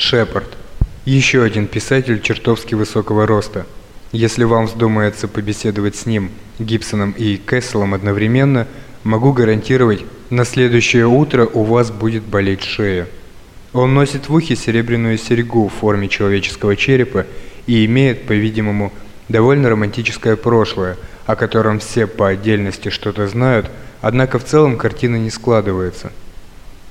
Шепард. Еще один писатель чертовски высокого роста. Если вам вздумается побеседовать с ним, Гибсоном и Кэсселом одновременно, могу гарантировать, на следующее утро у вас будет болеть шея. Он носит в ухе серебряную серьгу в форме человеческого черепа и имеет, по-видимому, довольно романтическое прошлое, о котором все по отдельности что-то знают, однако в целом картина не складывается.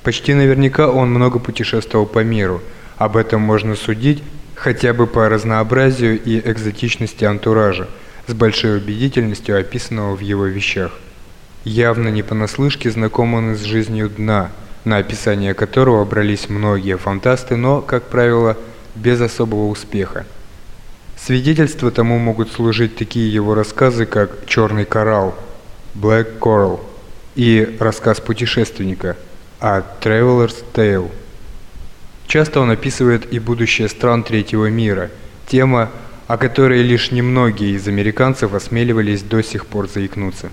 Почти наверняка он много путешествовал по миру, об этом можно судить хотя бы по разнообразию и экзотичности антуража, с большой убедительностью описанного в его вещах. Явно не понаслышке знаком он с жизнью дна, на описание которого брались многие фантасты, но, как правило, без особого успеха. Свидетельства тому могут служить такие его рассказы, как «Черный коралл» (Black Coral) и рассказ путешественника «A Traveler's Tale». Часто он описывает и будущее стран третьего мира, тема, о которой лишь немногие из американцев осмеливались до сих пор заикнуться.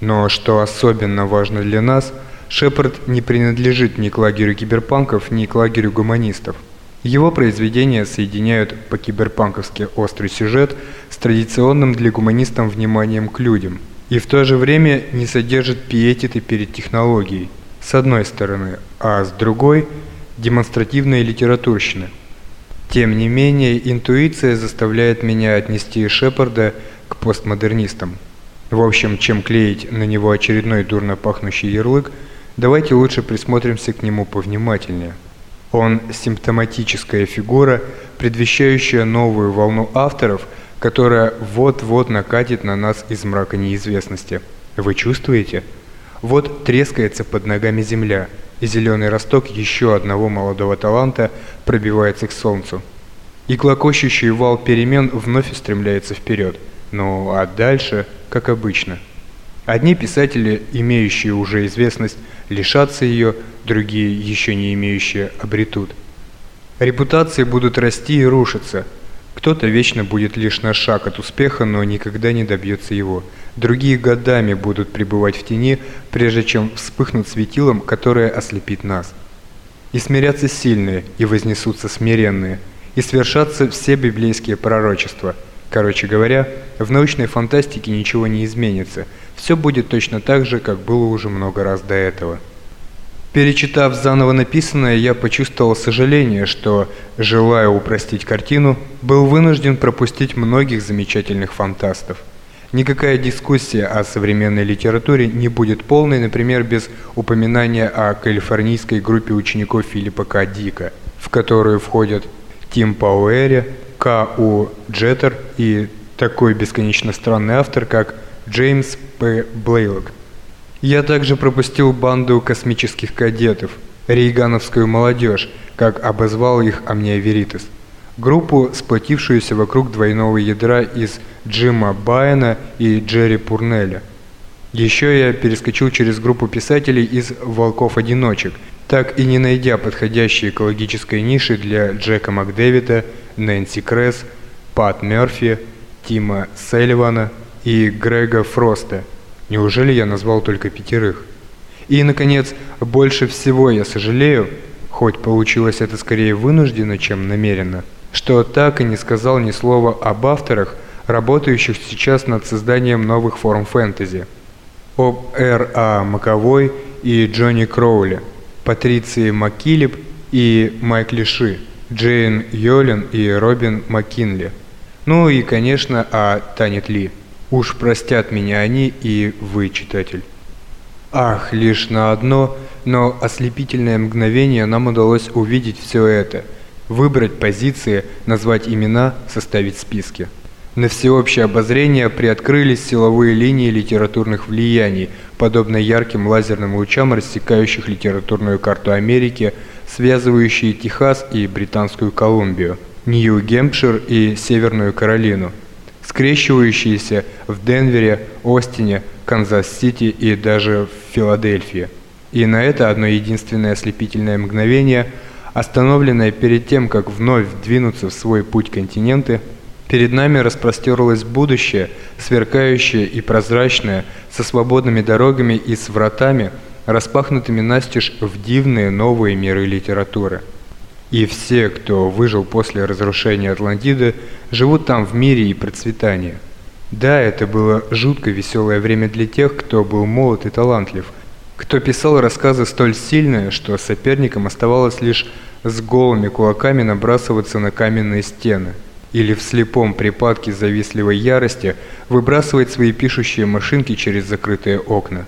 Но что особенно важно для нас, Шепард не принадлежит ни к лагерю киберпанков, ни к лагерю гуманистов. Его произведения соединяют по-киберпанковски острый сюжет с традиционным для гуманистов вниманием к людям и в то же время не содержит пиететы перед технологией, с одной стороны, а с другой – демонстративная литературщина. Тем не менее, интуиция заставляет меня отнести Шепарда к постмодернистам. В общем, чем клеить на него очередной дурно пахнущий ярлык, давайте лучше присмотримся к нему повнимательнее. Он симптоматическая фигура, предвещающая новую волну авторов, которая вот-вот накатит на нас из мрака неизвестности. Вы чувствуете? Вот трескается под ногами земля, и зеленый росток еще одного молодого таланта пробивается к солнцу. И клокочущий вал перемен вновь устремляется вперед. Ну а дальше, как обычно. Одни писатели, имеющие уже известность, лишатся ее, другие, еще не имеющие, обретут. Репутации будут расти и рушиться. Кто-то вечно будет лишь на шаг от успеха, но никогда не добьется его. Другие годами будут пребывать в тени, прежде чем вспыхнут светилом, которое ослепит нас. И смирятся сильные, и вознесутся смиренные, и свершатся все библейские пророчества. Короче говоря, в научной фантастике ничего не изменится. Все будет точно так же, как было уже много раз до этого. Перечитав заново написанное, я почувствовал сожаление, что, желая упростить картину, был вынужден пропустить многих замечательных фантастов. Никакая дискуссия о современной литературе не будет полной, например, без упоминания о калифорнийской группе учеников Филиппа К. Дика, в которую входят Тим Пауэри, К. У. Джеттер и такой бесконечно странный автор, как Джеймс П. Блейлок. Я также пропустил банду космических кадетов, рейгановскую молодежь, как обозвал их Омниаверитас. Группу, сплотившуюся вокруг двойного ядра из Джима Байена и Джерри Пурнеля. Еще я перескочил через группу писателей из «Волков-одиночек», так и не найдя подходящей экологической ниши для Джека Макдэвида, Нэнси Кресс, Пат Мерфи, Тима Селливана и Грега Фроста – Неужели я назвал только пятерых? И, наконец, больше всего я сожалею, хоть получилось это скорее вынужденно, чем намеренно, что так и не сказал ни слова об авторах, работающих сейчас над созданием новых форм фэнтези. Об Р. А. Маковой и Джонни Кроули, Патриции Маккилип и Майкле Ши, Джейн Йолин и Робин Маккинли. Ну и, конечно, о Танет Ли. Уж простят меня они и вы, читатель. Ах, лишь на одно, но ослепительное мгновение нам удалось увидеть все это, выбрать позиции, назвать имена, составить списки. На всеобщее обозрение приоткрылись силовые линии литературных влияний, подобно ярким лазерным лучам, рассекающих литературную карту Америки, связывающие Техас и Британскую Колумбию, Нью-Гемпшир и Северную Каролину – скрещивающиеся в Денвере, Остине, Канзас-Сити и даже в Филадельфии. И на это одно единственное ослепительное мгновение, остановленное перед тем, как вновь двинуться в свой путь континенты, перед нами распростерлось будущее, сверкающее и прозрачное, со свободными дорогами и с вратами, распахнутыми настежь в дивные новые миры литературы. И все, кто выжил после разрушения Атлантиды, живут там в мире и процветании. Да, это было жутко веселое время для тех, кто был молод и талантлив, кто писал рассказы столь сильные, что соперникам оставалось лишь с голыми кулаками набрасываться на каменные стены или в слепом припадке завистливой ярости выбрасывать свои пишущие машинки через закрытые окна.